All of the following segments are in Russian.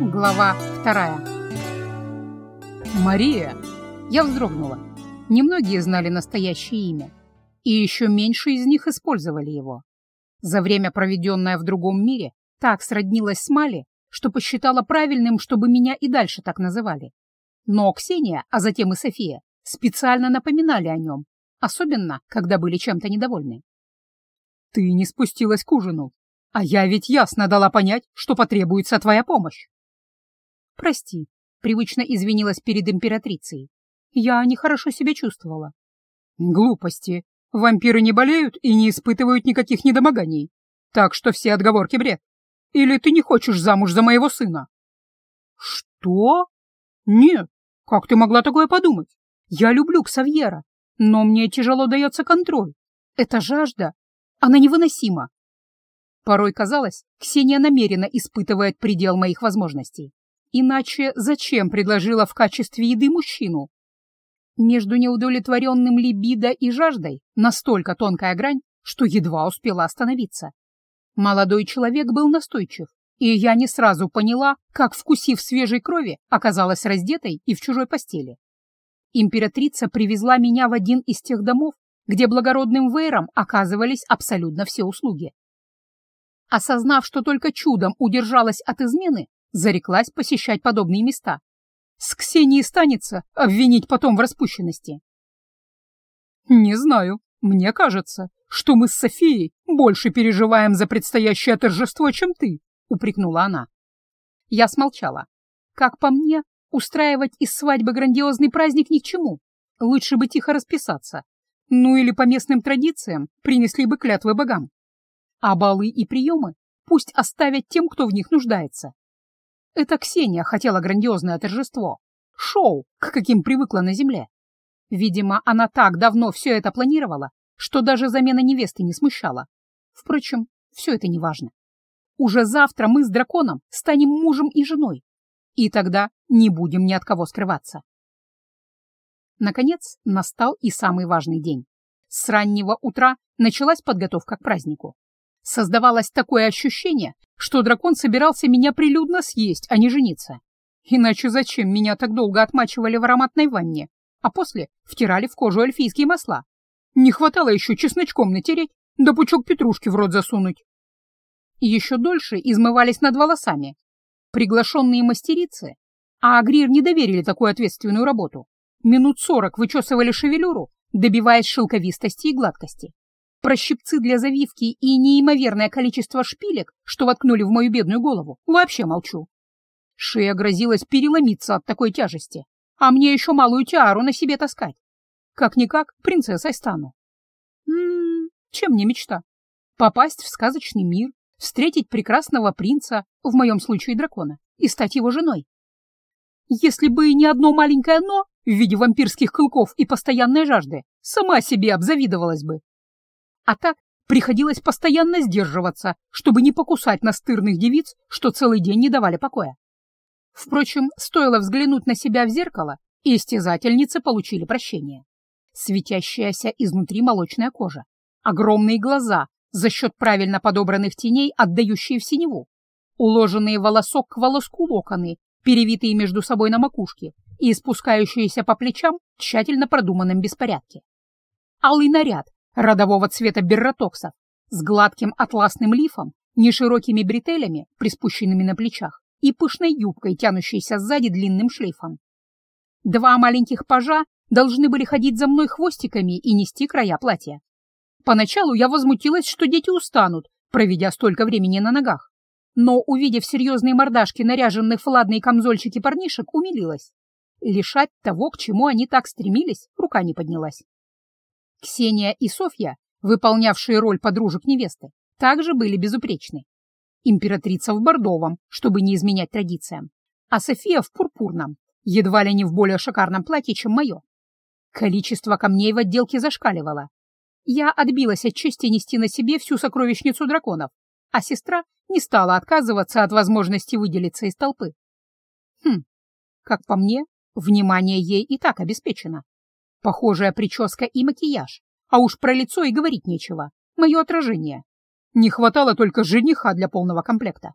Глава вторая. Мария. Я вздрогнула. Немногие знали настоящее имя, и еще меньше из них использовали его. За время, проведенное в другом мире, так сроднилась с Мали, что посчитала правильным, чтобы меня и дальше так называли. Но Ксения, а затем и София, специально напоминали о нем, особенно, когда были чем-то недовольны. «Ты не спустилась к ужину, а я ведь ясно дала понять, что потребуется твоя помощь». «Прости», — привычно извинилась перед императрицей. «Я нехорошо себя чувствовала». «Глупости. Вампиры не болеют и не испытывают никаких недомоганий. Так что все отговорки бред. Или ты не хочешь замуж за моего сына?» «Что? Нет, как ты могла такое подумать? Я люблю Ксавьера, но мне тяжело дается контроль. Это жажда. Она невыносима. Порой казалось, Ксения намеренно испытывает предел моих возможностей. Иначе зачем предложила в качестве еды мужчину? Между неудовлетворенным либидо и жаждой настолько тонкая грань, что едва успела остановиться. Молодой человек был настойчив, и я не сразу поняла, как, вкусив свежей крови, оказалась раздетой и в чужой постели. Императрица привезла меня в один из тех домов, где благородным вейрам оказывались абсолютно все услуги. Осознав, что только чудом удержалась от измены, зареклась посещать подобные места. С Ксенией станется обвинить потом в распущенности. «Не знаю. Мне кажется, что мы с Софией больше переживаем за предстоящее торжество, чем ты», — упрекнула она. Я смолчала. Как по мне, устраивать из свадьбы грандиозный праздник ни к чему. Лучше бы тихо расписаться. Ну или по местным традициям принесли бы клятвы богам. А балы и приемы пусть оставят тем, кто в них нуждается. Это Ксения хотела грандиозное торжество. Шоу, к каким привыкла на земле. Видимо, она так давно все это планировала, что даже замена невесты не смущала. Впрочем, все это не важно. Уже завтра мы с драконом станем мужем и женой, и тогда не будем ни от кого скрываться. Наконец, настал и самый важный день. С раннего утра началась подготовка к празднику. Создавалось такое ощущение, что дракон собирался меня прилюдно съесть, а не жениться. Иначе зачем меня так долго отмачивали в ароматной ванне, а после втирали в кожу эльфийские масла? Не хватало еще чесночком натереть, да пучок петрушки в рот засунуть. Еще дольше измывались над волосами. Приглашенные мастерицы, а Агрир не доверили такую ответственную работу, минут сорок вычесывали шевелюру, добиваясь шелковистости и гладкости. Про щипцы для завивки и неимоверное количество шпилек, что воткнули в мою бедную голову, вообще молчу. Шея грозилась переломиться от такой тяжести, а мне еще малую тиару на себе таскать. Как-никак принцессой стану. М -м, чем не мечта? Попасть в сказочный мир, встретить прекрасного принца, в моем случае дракона, и стать его женой. Если бы не одно маленькое «но» в виде вампирских клыков и постоянной жажды, сама себе обзавидовалась бы. А так приходилось постоянно сдерживаться, чтобы не покусать настырных девиц, что целый день не давали покоя. Впрочем, стоило взглянуть на себя в зеркало, и истязательницы получили прощение. Светящаяся изнутри молочная кожа, огромные глаза, за счет правильно подобранных теней, отдающие в синеву, уложенные волосок к волоску локоны, перевитые между собой на макушке и спускающиеся по плечам тщательно продуманном беспорядке. Алый наряд родового цвета берротоксов с гладким атласным лифом, неширокими бретелями, приспущенными на плечах, и пышной юбкой, тянущейся сзади длинным шлейфом. Два маленьких пажа должны были ходить за мной хвостиками и нести края платья. Поначалу я возмутилась, что дети устанут, проведя столько времени на ногах. Но, увидев серьезные мордашки наряженных в ладные камзольчики парнишек, умилилась. Лишать того, к чему они так стремились, рука не поднялась. Ксения и Софья, выполнявшие роль подружек невесты, также были безупречны. Императрица в бордовом, чтобы не изменять традициям, а София в пурпурном, едва ли не в более шикарном платье, чем мое. Количество камней в отделке зашкаливало, я отбилась от чести нести на себе всю сокровищницу драконов, а сестра не стала отказываться от возможности выделиться из толпы. Хм, как по мне, внимание ей и так обеспечено. Похожая прическа и макияж, а уж про лицо и говорить нечего, мое отражение. Не хватало только жениха для полного комплекта.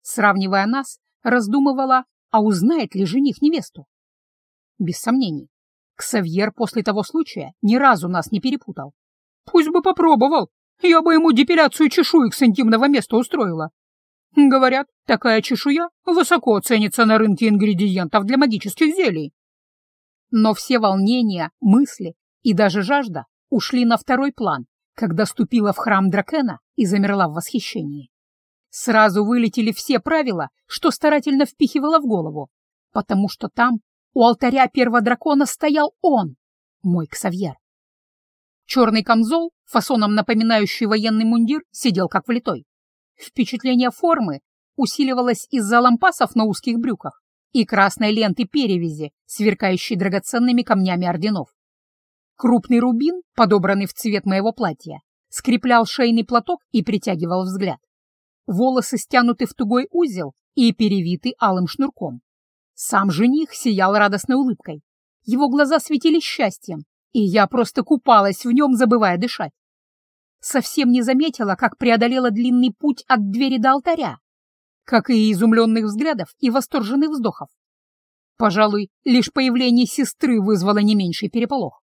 Сравнивая нас, Раздумывала, а узнает ли жених невесту? Без сомнений. Ксавьер после того случая ни разу нас не перепутал. Пусть бы попробовал, я бы ему депиляцию чешуек с интимного места устроила. Говорят, такая чешуя высоко ценится на рынке ингредиентов для магических зелий. Но все волнения, мысли и даже жажда ушли на второй план, когда ступила в храм Дракена и замерла в восхищении. Сразу вылетели все правила, что старательно впихивала в голову, потому что там, у алтаря первого дракона, стоял он, мой Ксавьер. Черный камзол, фасоном напоминающий военный мундир, сидел как влитой. Впечатление формы усиливалось из-за лампасов на узких брюках и красной ленты перевязи, сверкающей драгоценными камнями орденов. Крупный рубин, подобранный в цвет моего платья, скреплял шейный платок и притягивал взгляд. Волосы стянуты в тугой узел и перевиты алым шнурком. Сам жених сиял радостной улыбкой. Его глаза светились счастьем, и я просто купалась в нем, забывая дышать. Совсем не заметила, как преодолела длинный путь от двери до алтаря, как и изумленных взглядов и восторженных вздохов. Пожалуй, лишь появление сестры вызвало не меньший переполох.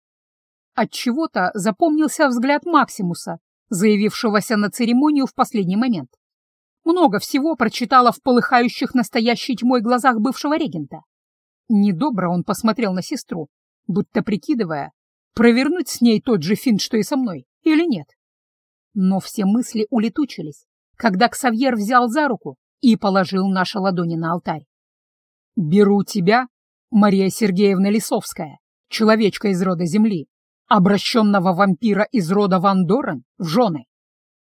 Отчего-то запомнился взгляд Максимуса, заявившегося на церемонию в последний момент. Много всего прочитала в полыхающих настоящей тьмой глазах бывшего регента. Недобро он посмотрел на сестру, будто прикидывая, провернуть с ней тот же финт, что и со мной, или нет. Но все мысли улетучились, когда Ксавьер взял за руку и положил наши ладони на алтарь. «Беру тебя, Мария Сергеевна Лисовская, человечка из рода Земли, обращенного вампира из рода Ван Дорен, в жены.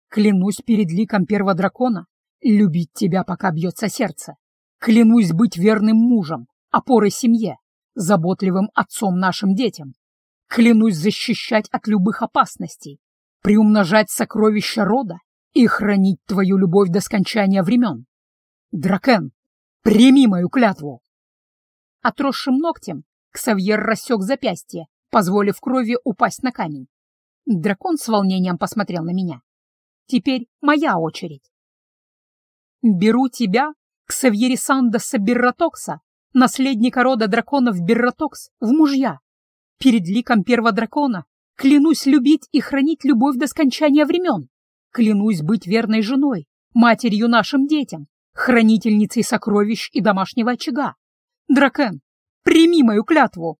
Клянусь перед ликом первого дракона любить тебя, пока бьется сердце. Клянусь быть верным мужем, опорой семье, заботливым отцом нашим детям. Клянусь защищать от любых опасностей, приумножать сокровища рода и хранить твою любовь до скончания времен. Дракен, прими мою клятву!» Отросшим ногтем Ксавьер рассек запястье, позволив крови упасть на камень. Дракон с волнением посмотрел на меня. «Теперь моя очередь». «Беру тебя, Ксавьерисандаса Берратокса, наследника рода драконов Берратокс, в мужья, Перед ликом первого дракона клянусь любить и хранить любовь до скончания времен. Клянусь быть верной женой, матерью нашим детям, хранительницей сокровищ и домашнего очага. Дракен, прими мою клятву!»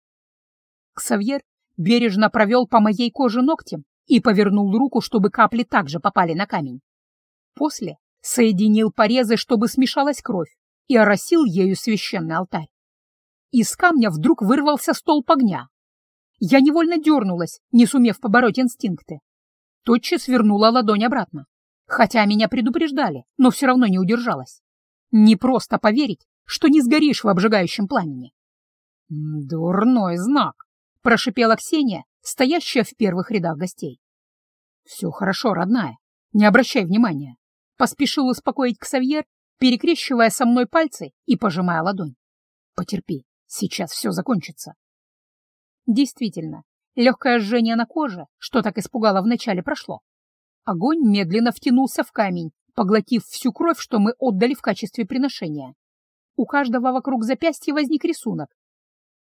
Ксавьер бережно провел по моей коже ногтем и повернул руку, чтобы капли также попали на камень. После соединил порезы, чтобы смешалась кровь, и оросил ею священный алтарь. Из камня вдруг вырвался столб огня, я невольно дернулась, не сумев побороть инстинкты. Тотчас вернула ладонь обратно. Хотя меня предупреждали, но все равно не удержалась. Не просто поверить, что не сгоришь в обжигающем пламени. «Дурной знак», — прошипела Ксения, стоящая в первых рядах гостей. «Все хорошо, родная, не обращай внимания», — поспешил успокоить Ксавьер, перекрещивая со мной пальцы и пожимая ладонь. «Потерпи, сейчас все закончится». Действительно, легкое жжение на коже, что так испугало вначале, прошло. Огонь медленно втянулся в камень, поглотив всю кровь, что мы отдали в качестве приношения. У каждого вокруг запястья возник рисунок.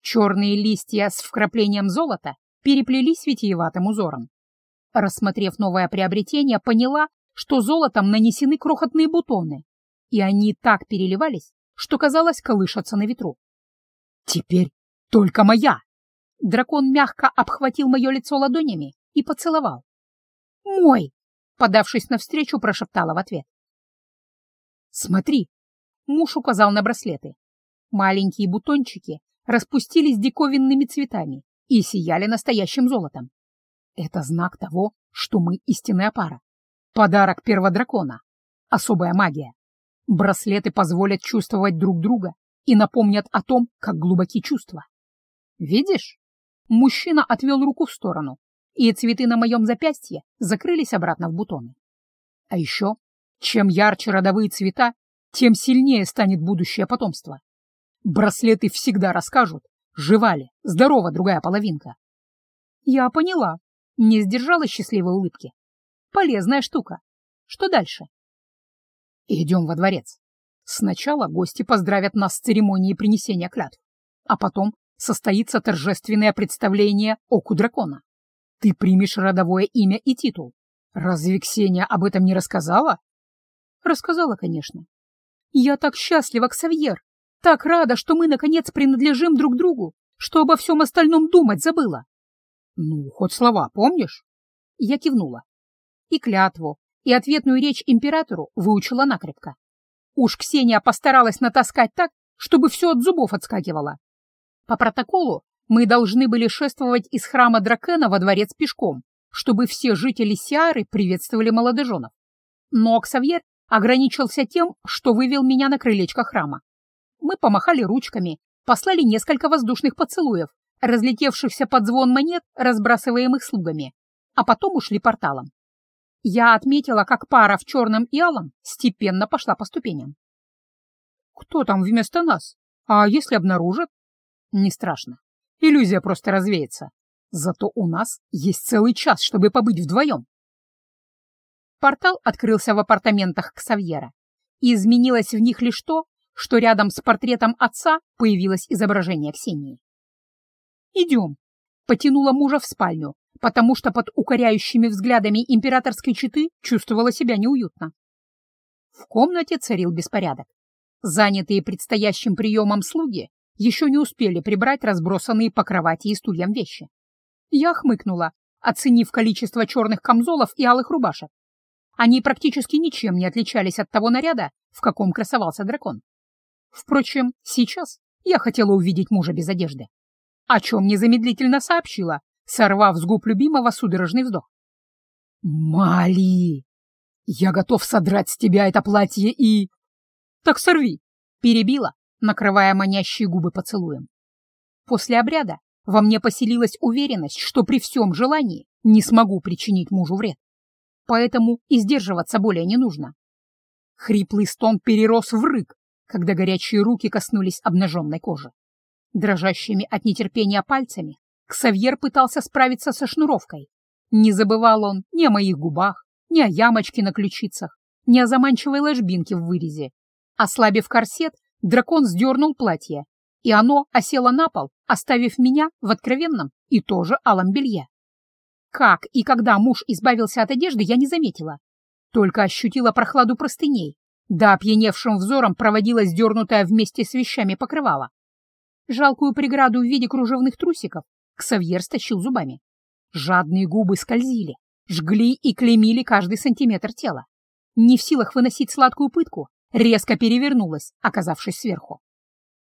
Черные листья с вкраплением золота переплелись витиеватым узором. Рассмотрев новое приобретение, поняла, что золотом нанесены крохотные бутоны, и они так переливались, что, казалось, колышатся на ветру. «Теперь только моя!» Дракон мягко обхватил мое лицо ладонями и поцеловал. «Мой!» — подавшись навстречу, прошептала в ответ. «Смотри!» — муж указал на браслеты. Маленькие бутончики распустились диковинными цветами и сияли настоящим золотом. Это знак того, что мы истинная пара. Подарок первого дракона. Особая магия. Браслеты позволят чувствовать друг друга и напомнят о том, как глубоки чувства. Видишь? Мужчина отвел руку в сторону, и цветы на моем запястье закрылись обратно в бутоны. А еще, чем ярче родовые цвета, тем сильнее станет будущее потомство. Браслеты всегда расскажут, жива ли, здорова другая половинка. Я поняла, не сдержала счастливой улыбки. Полезная штука. Что дальше? Идем во дворец. Сначала гости поздравят нас с церемонией принесения клятв, а потом состоится торжественное представление Оку Дракона. Ты примешь родовое имя и титул. Разве Ксения об этом не рассказала? Рассказала, конечно. Я так счастлива, Ксавьер, так рада, что мы, наконец, принадлежим друг другу, что обо всем остальном думать забыла. Ну, хоть слова помнишь? Я кивнула. И клятву, и ответную речь императору выучила накрепко. Уж Ксения постаралась натаскать так, чтобы все от зубов отскакивало. По протоколу мы должны были шествовать из храма Дракена во дворец пешком, чтобы все жители Сиары приветствовали молодоженов. Но Ксавьер ограничился тем, что вывел меня на крылечко храма. Мы помахали ручками, послали несколько воздушных поцелуев, разлетевшихся под звон монет, разбрасываемых слугами, а потом ушли порталом. Я отметила, как пара в черном и алом степенно пошла по ступеням. «Кто там вместо нас? А если обнаружат?» «Не страшно. Иллюзия просто развеется. Зато у нас есть целый час, чтобы побыть вдвоем». Портал открылся в апартаментах Ксавьера, и изменилось в них лишь то, что рядом с портретом отца появилось изображение Ксении. «Идем», — потянула мужа в спальню, потому что под укоряющими взглядами императорской четы чувствовала себя неуютно. В комнате царил беспорядок. Занятые предстоящим приемом слуги еще не успели прибрать разбросанные по кровати и стульям вещи. Я хмыкнула, оценив количество черных камзолов и алых рубашек. Они практически ничем не отличались от того наряда, в каком красовался дракон. Впрочем, сейчас я хотела увидеть мужа без одежды, о чем незамедлительно сообщила, сорвав с губ любимого судорожный вздох. «Мали! Я готов содрать с тебя это платье и...» «Так сорви!» — перебила, накрывая манящие губы поцелуем. После обряда во мне поселилась уверенность, что при всем желании не смогу причинить мужу вред. Поэтому и сдерживаться более не нужно. Хриплый стон перерос в рык, когда горячие руки коснулись обнаженной кожи. Дрожащими от нетерпения пальцами Ксавьер пытался справиться со шнуровкой. Не забывал он ни о моих губах, ни о ямочке на ключицах, ни о заманчивой ложбинке в вырезе. Ослабив корсет, дракон сдернул платье, и оно осело на пол, оставив меня в откровенном и тоже алом белье. Как и когда муж избавился от одежды, я не заметила. Только ощутила прохладу простыней, да опьяневшим взором проводила сдернутая вместе с вещами покрывала. Жалкую преграду в виде кружевных трусиков Ксавьер стащил зубами. Жадные губы скользили, жгли и клеймили каждый сантиметр тела. Не в силах выносить сладкую пытку, резко перевернулась, оказавшись сверху.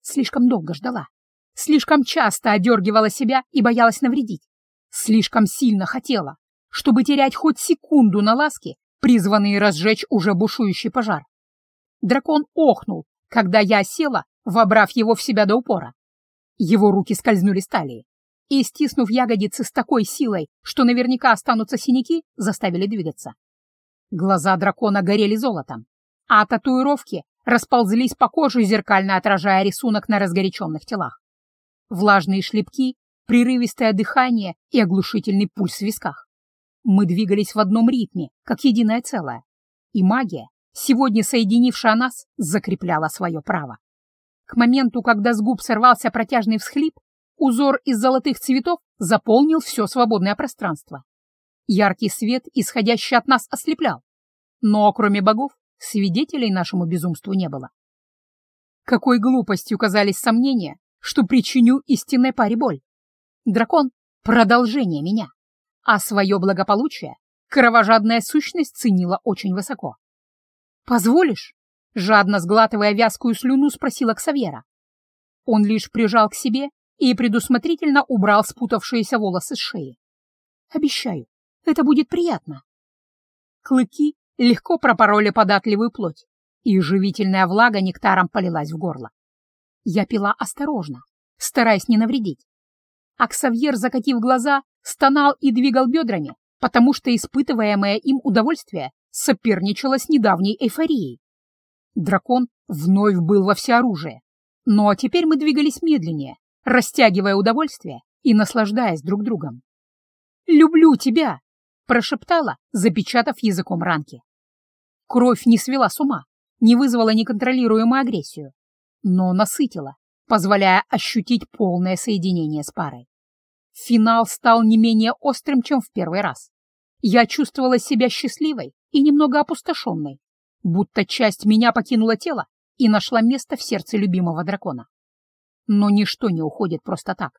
Слишком долго ждала. Слишком часто одергивала себя и боялась навредить. Слишком сильно хотела, чтобы терять хоть секунду на ласки, призванные разжечь уже бушующий пожар. Дракон охнул, когда я села, вобрав его в себя до упора. Его руки скользнули с талии и, стиснув ягодицы с такой силой, что наверняка останутся синяки, заставили двигаться. Глаза дракона горели золотом, а татуировки расползлись по коже, зеркально отражая рисунок на разгоряченных телах. Влажные шлепки, прерывистое дыхание и оглушительный пульс в висках. Мы двигались в одном ритме, как единое целое, и магия, сегодня соединившая нас, закрепляла свое право. К моменту, когда с губ сорвался протяжный всхлип, узор из золотых цветов заполнил все свободное пространство. Яркий свет, исходящий от нас, ослеплял. Но, кроме богов, свидетелей нашему безумству не было. Какой глупостью казались сомнения, что причиню истинной паре боль. Дракон — продолжение меня, а свое благополучие кровожадная сущность ценила очень высоко. «Позволишь?» — жадно сглатывая вязкую слюну, спросила Ксавьера. Он лишь прижал к себе и предусмотрительно убрал спутавшиеся волосы с шеи. «Обещаю, это будет приятно». Клыки легко пропороли податливую плоть, и живительная влага нектаром полилась в горло. Я пила осторожно, стараясь не навредить. А Ксавьер, закатив глаза, стонал и двигал бедрами, потому что испытываемое им удовольствие соперничало с недавней эйфорией. Дракон вновь был во всеоружии, но теперь мы двигались медленнее, растягивая удовольствие и наслаждаясь друг другом. «Люблю тебя!» — прошептала, запечатав языком ранки. Кровь не свела с ума, не вызвала неконтролируемую агрессию, но насытила, позволяя ощутить полное соединение с парой. Финал стал не менее острым, чем в первый раз. Я чувствовала себя счастливой и немного опустошенной, будто часть меня покинула тело и нашла место в сердце любимого дракона. Но ничто не уходит просто так.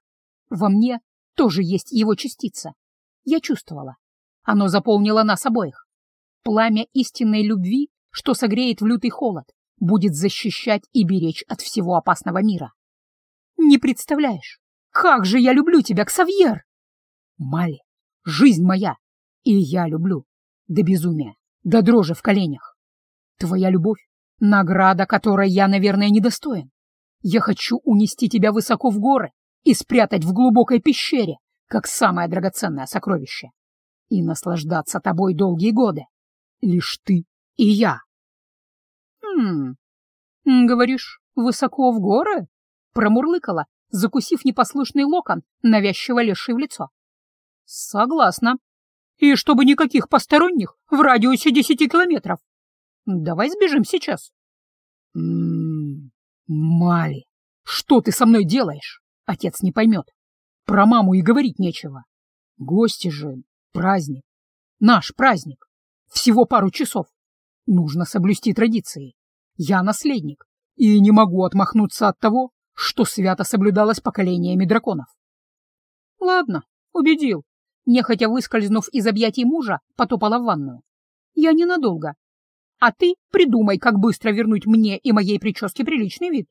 Во мне тоже есть его частица. Я чувствовала. Оно заполнило нас обоих. Пламя истинной любви, что согреет в лютый холод, будет защищать и беречь от всего опасного мира. Не представляешь, как же я люблю тебя, Ксавьер! Мали, жизнь моя, и я люблю. До безумия, до дрожи в коленях. Твоя любовь — награда, которой я, наверное, недостоин. Я хочу унести тебя высоко в горы и спрятать в глубокой пещере, как самое драгоценное сокровище, и наслаждаться тобой долгие годы. Лишь ты и я. Хм, говоришь, высоко в горы? Промурлыкала, закусив непослушный локон, навязчиво лезший в лицо. Согласна. И чтобы никаких посторонних в радиусе десяти километров. Давай сбежим сейчас. М-м, Мали, что ты со мной делаешь? Отец не поймет. Про маму и говорить нечего. Гости же, праздник. Наш праздник. Всего пару часов. Нужно соблюсти традиции. Я наследник и не могу отмахнуться от того, что свято соблюдалось поколениями драконов. Ладно, убедил. Нехотя выскользнув из объятий мужа, потопала в ванную. Я ненадолго. А ты придумай, как быстро вернуть мне и моей прическе приличный вид.